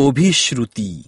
Abhishruti.